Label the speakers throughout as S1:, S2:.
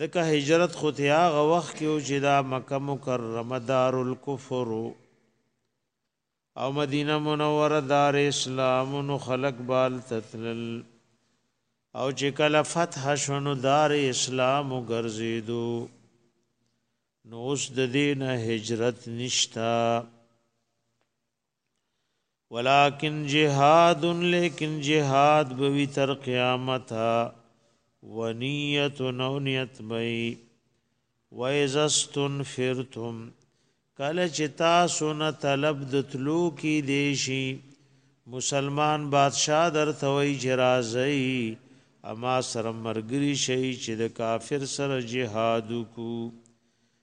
S1: ځکه هجرت خو ته هغه وخت کې و چې دا مکه مکرمه دار الکفر او مدینه منوره دار اسلام نو خلق بال تتلل او چې کله فتح شونو دار اسلام ګرځیدو نو اوس د دین هجرت نشتا ولكن جهاد لیکن جهاد بوي تر قیامت ونیت نو نیت بي وایزستن فرتم کله چې تاسو نه طلب د تلو کې دیشي مسلمان بادشاہ درته وی چې راځي اما سره مرګري شي چې د کافر سره جهاد کو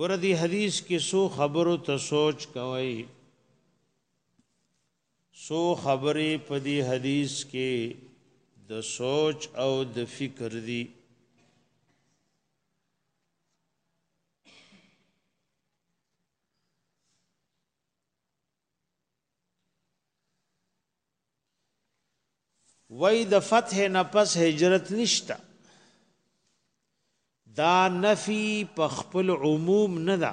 S1: ګور دی حدیث کې سو خبرو ته سوچ کوي سو خبرې په دی حدیث کې د سوچ او د فکر دی وای د فتح نه پس هجرت نشتا دا نفی په خپل عموم نه ده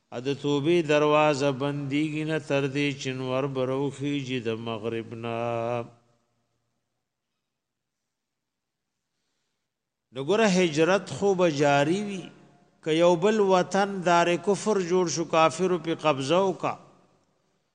S1: او د توبې دروازه بندیږي نه تر دې چې نور به راوخیژي د مغرب نه نو ګوره هجرت خو به جاری وي که یو بل وطن دار کفر جوړ شو کافرو په قبضه وکړه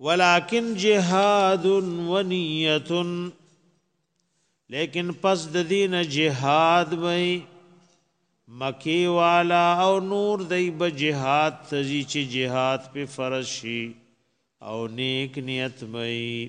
S1: ولكن جهاد ونيه لیکن پس د دین جهاد وای مکی والا او نور دی به جهاد تزی چې جهاد په فرض شي او نیک نیت وای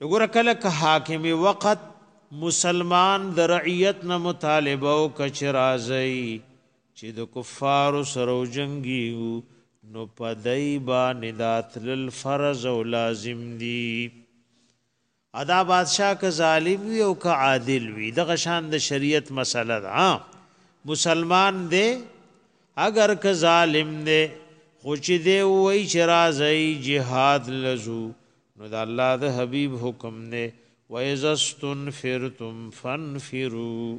S1: وګوره کله که حاکم وقت مسلمان د رعیت نه مطالبه او کچ راځي چې د کفار سره جنگي نو پدای باندې داتل فرض او لازم دي ادا بادشاه که ظالم وی او که عادل وی دغه شان د شریعت مسله ده ها مسلمان دی اګر که ظالم دی خو چې دی وای چې راځي جهاد لزو نو د الله د حبیب حکم دی و اذا استنفرتم فانفروا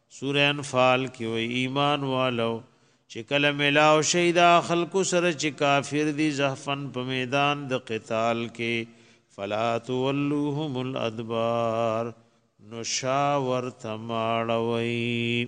S1: سوره انفال کې وی ایمان والو چې کله ملاو شي دا خلکو سره چې کافر دي زحفن په میدان د قتال کې فلا تولوهم الادبار نشاور تماړوي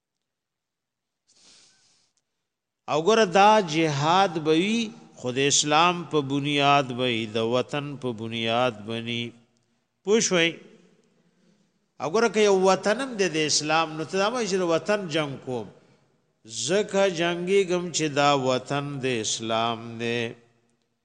S1: او ګره دا جهاد بوي خو د اسلام په بنیاد وي د وطن په بنیاد بني پوښوي او ګره که یو وطنم د اسلام نو ته ما چې وطن جنگ کوم زکه جنگي غم چې دا وطن د اسلام نه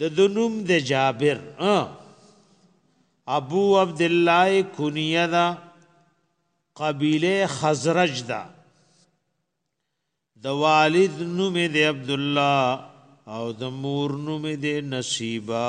S1: د دنوم د جابر ابو عبد الله کنیه دا قبیله خزرج دا د والد نوم دی عبد الله او د مور نوم دی نصیبا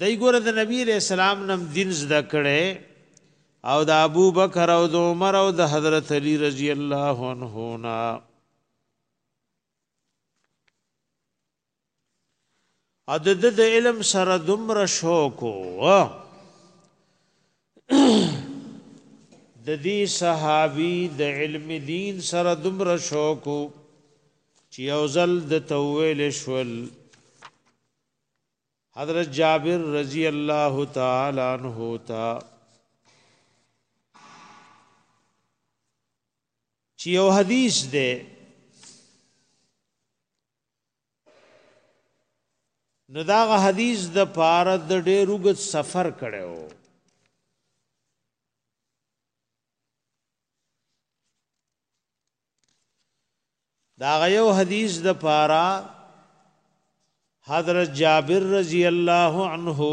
S1: دای ګوره د نبی رسول الله نم دین زده کړي او د ابو بکر او د عمر او د حضرت علی رضی الله عنهما او د د علم سره دومره شوق و د دې صحابي د علم دین سره دومره شوق و چې یو ځل د تویل شول حضرت جابر رضی الله تعالی عنہ تا چې یو حدیث ده نو دا حدیث د پاره د ډېر وګت سفر کړو دا یو حدیث د پاره حضرت جابر رضی الله عنه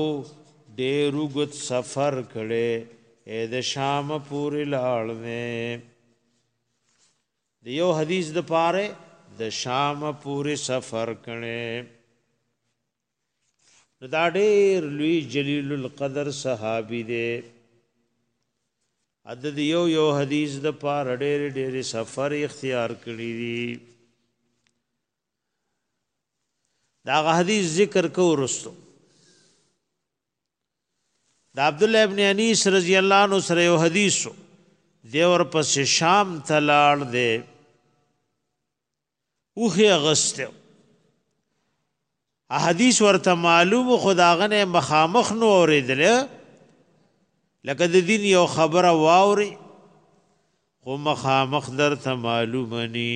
S1: ډېر وګت سفر کړي اې د شام پورې لاړ نه د یو حدیث د پاره د شام پورې سفر کړي نو دا ډېر لوی جلیل القدر صحابي دی عدد یو یو حدیث د پاره ډېر ډېر سفر اختیار کړی دی دا حدیث ذکر کو ورستو د عبد الله ابن انیس رضی الله عنه سره یو حدیث دی ور پس شام ته لاړ دی اوخه غسته حدیث ورته معلوم خداغنه مخامخ نو اوریدل لکه د دین یو خبره واوري خو مخامخ درته معلومه ني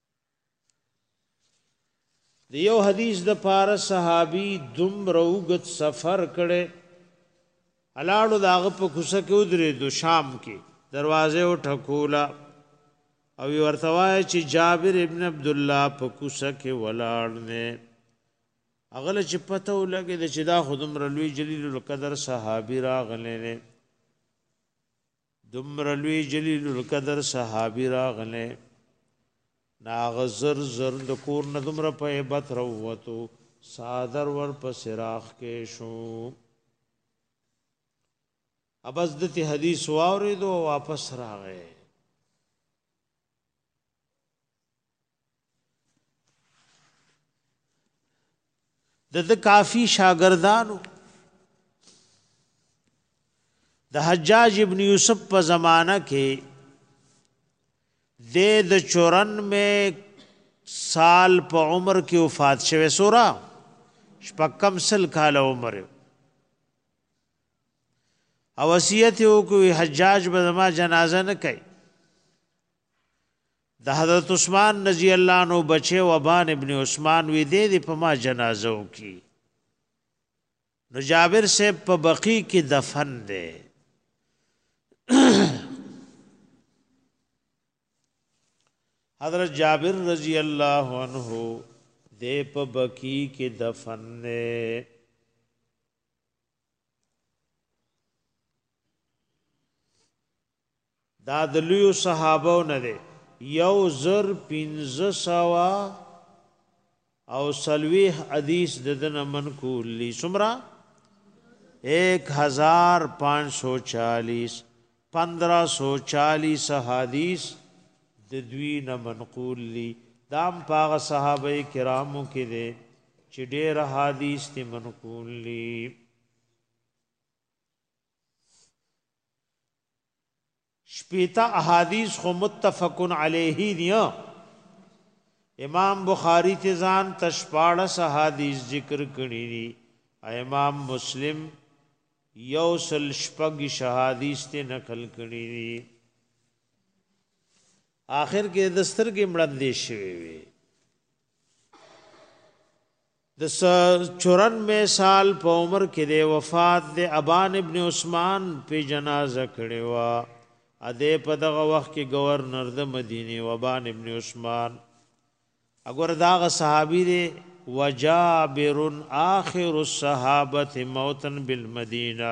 S1: د یو حدیث د پار صحابي دوم روغت سفر کړي الاړو داغه په کوسه کې ودرې دو شام کې دروازه او ټکولا او ورته وای چې جابر ابن عبد الله په کوسه کې ولاړ نه اغل چې پته ولګي د چې دا خودم رلوي جلیل القدر صحابي راغلي نه دومره لوی جلیل القدر صحابي راغلی ناغه زر زر د کور نه دومره په هیبت راووتو صادر ور په سراخ کې شو ابس دته حدیث واوریدو واپس راغې د د کافی شاگردانو د حجاج ابن یوسف په زمانہ کې د د 94 سال په عمر کې وفات شوه سورا شپکم سل کال عمر او وصیت وکوي حجاج به ما جنازه نه کوي د حضرت عثمان رضی الله عنه بچي وبان ابن عثمان وی دې دې په ما جنازه وکي نو جابر صاحب په بقی کې دفن دی حضرت جابر رضی الله عنه دې په بقی کې دفن دی دا د لویو صحابو نه دی یو زر پنځه سوه او سلویح حدیث ددنه منقول لی سمرا ایک هزار پانچ سو چالیس پندرہ سو چالیس حدیث ددوی نه منقول لی دام پاغ صحابه کرامو کې دی چې ډېر حدیث تی منقول لی شپیتا احادیث خو متفقن علیه دی امام بخاری ته ځان تشپاړس احادیث ذکر کړی دی امام مسلم یو سل شپږ شهادیث ته نقل کړی دی آخر کې دستر کې مړندې شوی وی د سه چورن مې سال په عمر کې دی وفات دی ابان ابن عثمان په جنازه کړي وا ا دې په دغه وخت کې گورنر د مدینه وبان ابن عثمان اگر داغه صحابي دی وجابر آخر الصحابه موتن بالمدینه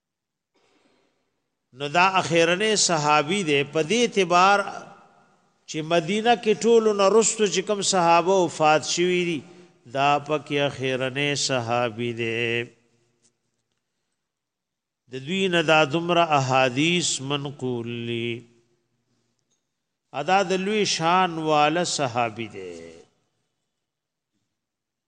S1: نو دا اخیرنه صحابي دی په دې اعتبار چې مدینه کې ټولو نه رستو چې کوم صحابه وفات شوي دي دا پکې اخیرنه صحابي دی د دوی نه دا دومره احادیث منقول لی ادا د لوی شان والا صحابي دی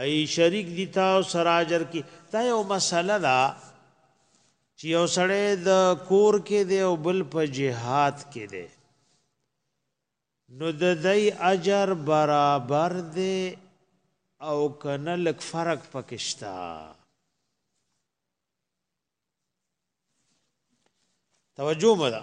S1: ای شریک دي تا او سراجر کې دا یو مسله ده چې یو سړی د کور کې دی او بل په جهاد کې دی نو د دای اجر برابر دی او کنه لک فرق پکشتا توجه مده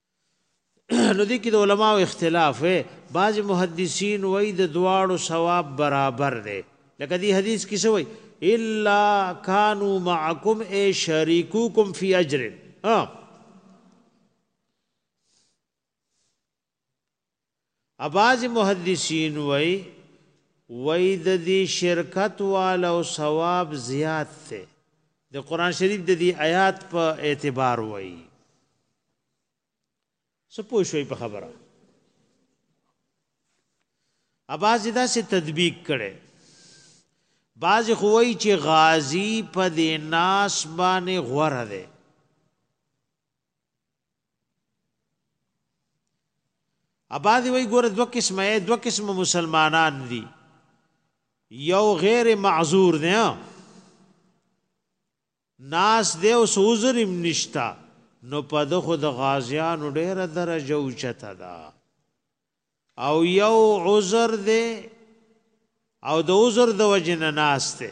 S1: نو دې کې د علماو اختلاف وې بعض محدثین وای د دواړو ثواب برابر دی لکه دې حدیث کې سوی الا کانوا معکم ای شریکوکم فی اجر ها اباز محدثین وای وای د دې شرکت والو ثواب زیات ته د قران شریف د دې آیات په اعتبار وای سپو شوي په خبره اباز دا سه تطبیق کړي باز خوای چې غازی په دې ناس باندې غوره ده اباذي وای ګوره دوه قسمه دوه قسمه مسلمانان دي یو غیر معذور دی ناس دی او سوزر هم نشتا نو په دغه د غازیانو ډیره درجه اوچته ده او یو عذر دی او د عذر د وجنه ناس دی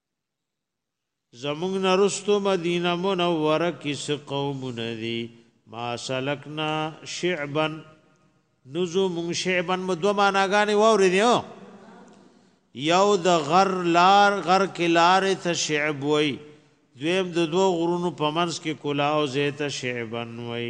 S1: زمونږ نه رستو مدینه منوره کې څه قومونه دي ما سلکنا شعبا نزو مون شعبا مو دوه معناګانې واورې دی یو د غر لار غر کې لارې ته شعب وای دویم د دوه غرونو په منځ کې کلاو زیته شعبا وای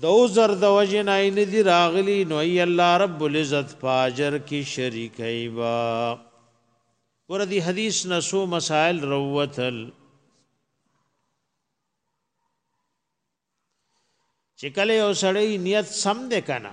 S1: د عذر د وجه نه نه دی راغلی نو ای الله رب العزت فاجر کی شریک ایبا ور دی حدیث نسو مسائل روتل چې کله یو سړی نیت سم ده کنه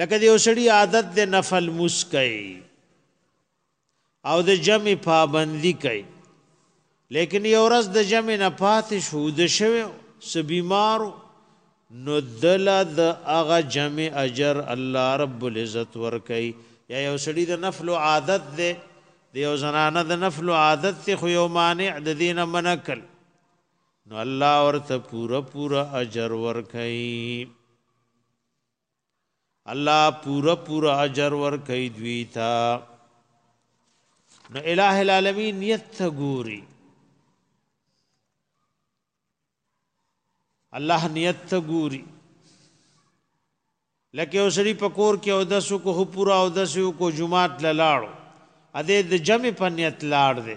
S1: لکه دیو سړی عادت د نفل مسکای او د جمع پابندی کوي لیکن یو ورځ د جمع نه پاتې شو د شوی سبیمارو نو دل د اغه جمع اجر الله رب العزت ور کوي یا یو سړی د نفل عادت دی د یو زنانه د نفل عادت ته خو یو مانع د دین منکل نو الله ورته پورا پورا اجر ورکړي الله پورا پورا اجر ور کوي دوی ته نو الہ العالمین نیت ته ګوري الله نیت ته ګوري لکه اوسړي پکور کې او دسو کو پورا او دسو کو جمعات لاړو اده د جمع په نیت لاړ دی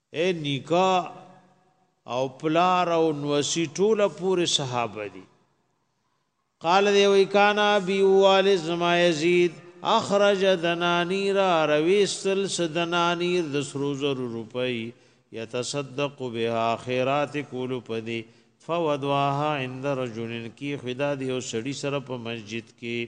S1: اې نیکه او پلار او نوسی ټول پورې صحابه دي قال دی وی کانا بی وال زما یزید اخرج دنانی را رویستل سدنانی د سرو زر روپی یتصدق بها خیرات کول پدی فودواها عند رجل کی خدا دی او سړی سره په مسجد کې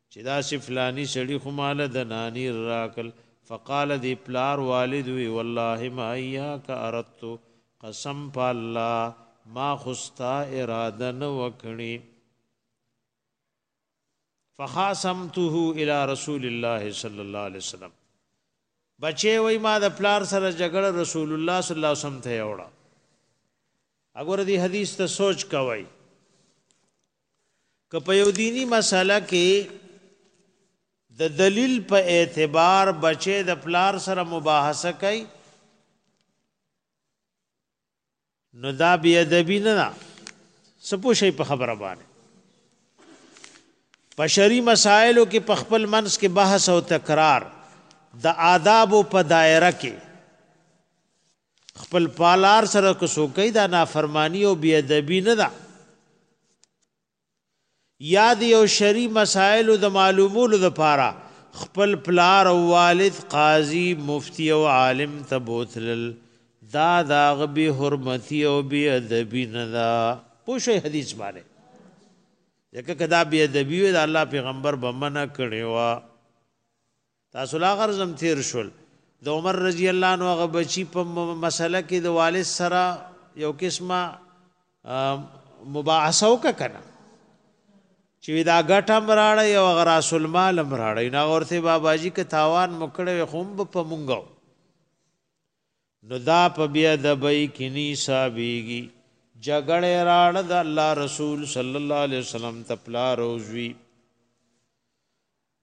S1: چې داسې فلاني سړي خو ماله د نانیر راکل فقال دی پلار والد وی والله ما ایاک اردت قسم په الله ما خوستا اراده نه وکړي فخاصمته الى رسول الله صلی الله علیه وسلم بچي وای ما د پلار سره جګړه رسول الله صلی الله علیه وسلم ته یوړه اګوره دی حدیث ته سوچ کوي که په یو دینی مسله کې د دلیل په اعتبار بچي د پلار سره مباحثه کوي نو دا بی ادبی نه ده سپو شي په خبره باندې په شری مسائلو کې په خپل منس کې بحث او تکرار د آداب په دایره کې خپل پالار سره که سوکې دا نافرمانی او بی ادبی نه ده یاد یو شری مسائل د معلومولو لپاره خپل پلار او والد قاضي مفتی او عالم ته بوتلل دا داغ به حرمتی او به ادبی نه دا پوښي حدیث باندې ځکه کدا به ادبی وي دا الله پیغمبر بمنه کړي وا تاسو لا غرزم تیر شول د عمر رضی الله عنه غ بچی په مسله کې د والد سره یو قسمه مباحثه وکړه چې دا غټه مراړه یو غراس المال مراړه نه ورته بابا جی که تاوان مکړه خوم په مونږو نو دا په بیا د بې کینی صاحبېږي جګړه راړ د الله رسول صلی الله علیه وسلم تپلا روزوی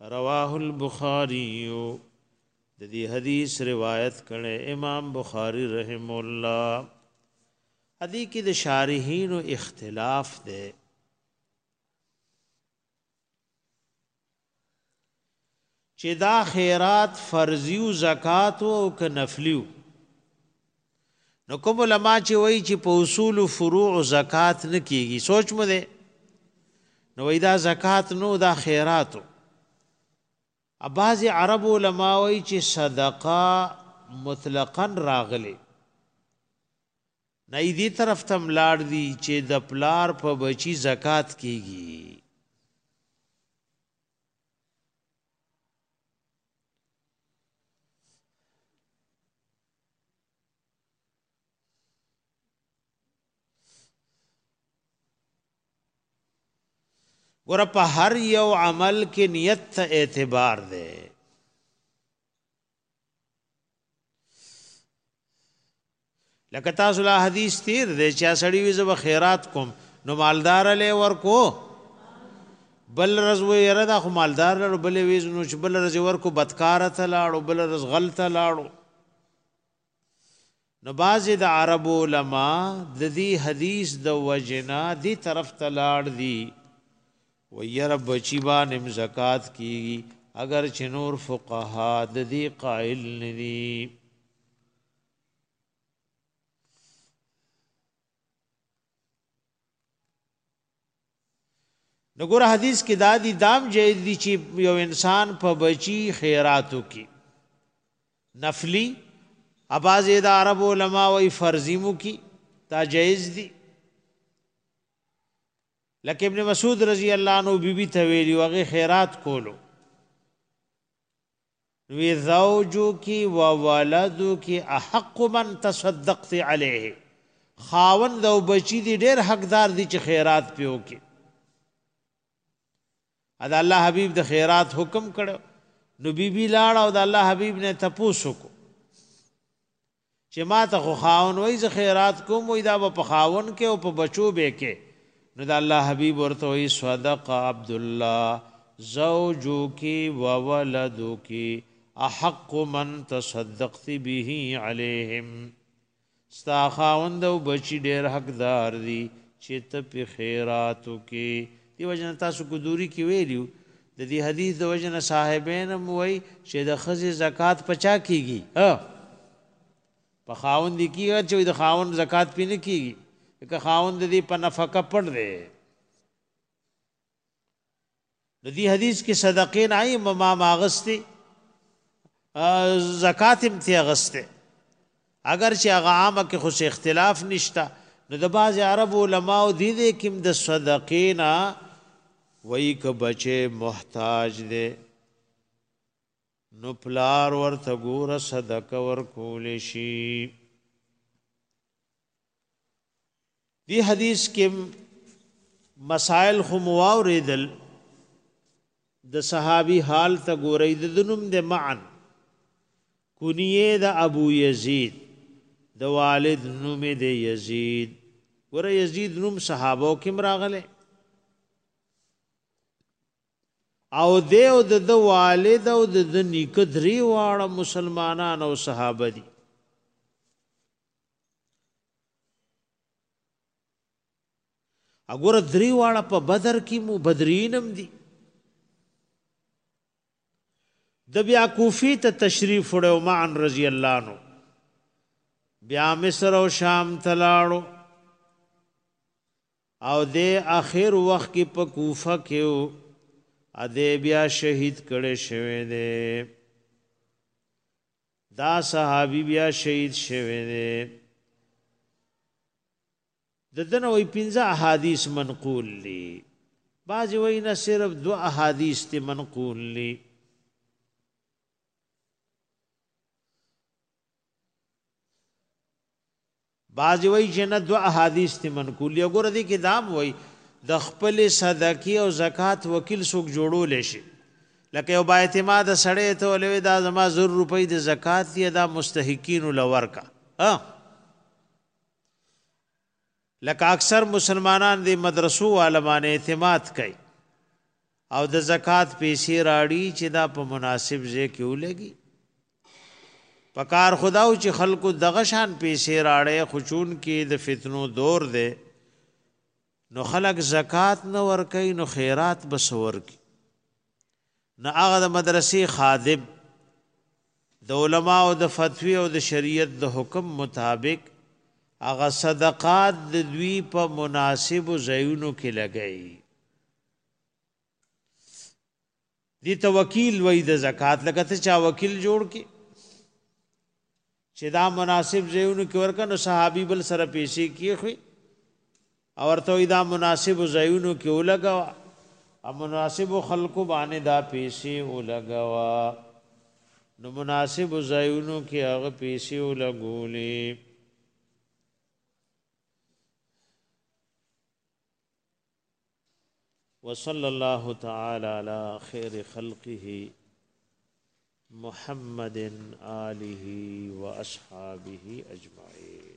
S1: رواه البخاری د دې حدیث روایت کړي امام بخاری رحم الله ادي کې د شارحین او اختلاف ده چې دا خیرات فرضی او زکات او ک نفلی نو کوم علما چې وایي چې په اصول فروع زکات نه کیږي سوچ مو ده نو وای دا زکات نو دا خیراتو اباز عرب علما وای چې صدقه مطلقاً راغلي نه دې طرف تم لاړ دي چې د پلار په بچي زکات کیږي ګور په هر یو عمل کې نیت ته اعتبار دی لکه تاسو لا حدیث تیر دی چې سړی وي زو خیرات کوم نو مالدار له ورکو بل رز و یره دا خو مالدار له بل ویز نو چې بل رز ورکو بدکار ته لاړو بل رز غلط لاړو نو باز د عرب علما د دې حدیث د وجنا دی طرف ته لاړ دی و ير بچی باندې زکات کیږي اگر چې نور فقها د دې قائل ندي نګور حدیث کې دا دي دام جایز دي چې یو انسان په بچي خیراتو کې نفلی اباز د عرب علما وی فرضی مو کې دا جایز دي لکه ابن مسعود رضی الله عنه بیبي ته ویلی وغه خیرات کولو وی زوجک و ولدک احق من تصدقت علیه خاوند او بچی دی ډیر حقدار دی چې خیرات پی وکي ادا الله حبیب د خیرات حکم کړو نو بی بی لاړه او د الله حبیب نه تپوسو کو چې ما ته خو خاوند وایي زه خیرات کوم وایي دا به په خاوند کې او په بچو به کې نو د الله حبیب ورته وایي صدق عبدالله زوجک وولدک احق من تصدقت به علیهم ستا خاوند او بچی ډیر حقدار دي چې ته په خیراتو کې دی وجنه تاسو کو دوری کې ویلیو د دې حدیث د وجې نه صاحبین هم وایي چې د ښځې زکات په چا کېږي؟ په خاوند یې کېږي هغه چې د خاوند زکات پرې نه کېږي ځکه خاوند د دې په نفقه پټ دی د دې حدیث کې صدقې نه یې مما ماغستې زکات هم ترې اخیستی اګر چې هغه عامه کې خو څه اختلاف نشته نو د بعضې عرب علماو دې دې کې هم د صدقې نه وایي که بچې محتاج دی نو پلار ورته ګوره صدقه ورکول شي دی حدیث کې مسائل خو مو واورېدل د صحابي حال ته ګورئ د دنوم د معن کنیه د ابو یزید د والد نوم د یزید ګور یزید نوم صحابه کوم راغله او د او د والد او د نیکه درې واړه مسلمانان او صحابه دي اګوره درې واړه په بدر کې مو بدرینم دي د بیا کوفی ته تشریف وړو معن رضی الله عنه بیا مصر او شام تلاړو او د اخر وخت کې په کوفه کې او ا دې بیا شهید کړي شوی دی دا صحابي بیا شهید شوی دی د دنه وی پنځه احادیث منقول دي بعضی وی نه صرف دو احادیث ته منقول دي بعضي وايي چې نه دوه احاديث دي منقول دي او ګوره دې کې دا هم وايي د خپلې صدقې او زکات وکيل څوک جوړولی شي لکه یو بااعتماده سړی ته ولوي دا زما زر روپۍ د زکات دي دا مستحقینو له ورکه لکه اکثر مسلمانان د مدرسو عالمانه اعتماد کوي او د زکات پیسې راړي چې دا په مناسب ځای کې ولګي پکار خداو چې خلکو دغه شان پیسې راړې خو چون کې د فتنو دور دی نو خلک زکات نه ور کوي نو خیرات بس ور کوي نه هغه د مدرسې خادم د علما او د فتوی او د شریعت د حکم مطابق هغه صدقات د دوی په مناسب ځایونو کې لګي دي ته وکیل وای د زکات لکه ته چا وکیل جوړ کې چې دا مناسب زیونو کې ورکه نو صحابي بل سره پیسې کیخوي او ورته دا مناسب زیونو کې ولګوا او مناسب خلکو باندې دا پیسې ولګوا نو مناسب زیونو کې هغه پیسې ولګولې وصلى الله تعالى على خير خلقه محمد آله وأصحابه أجمعين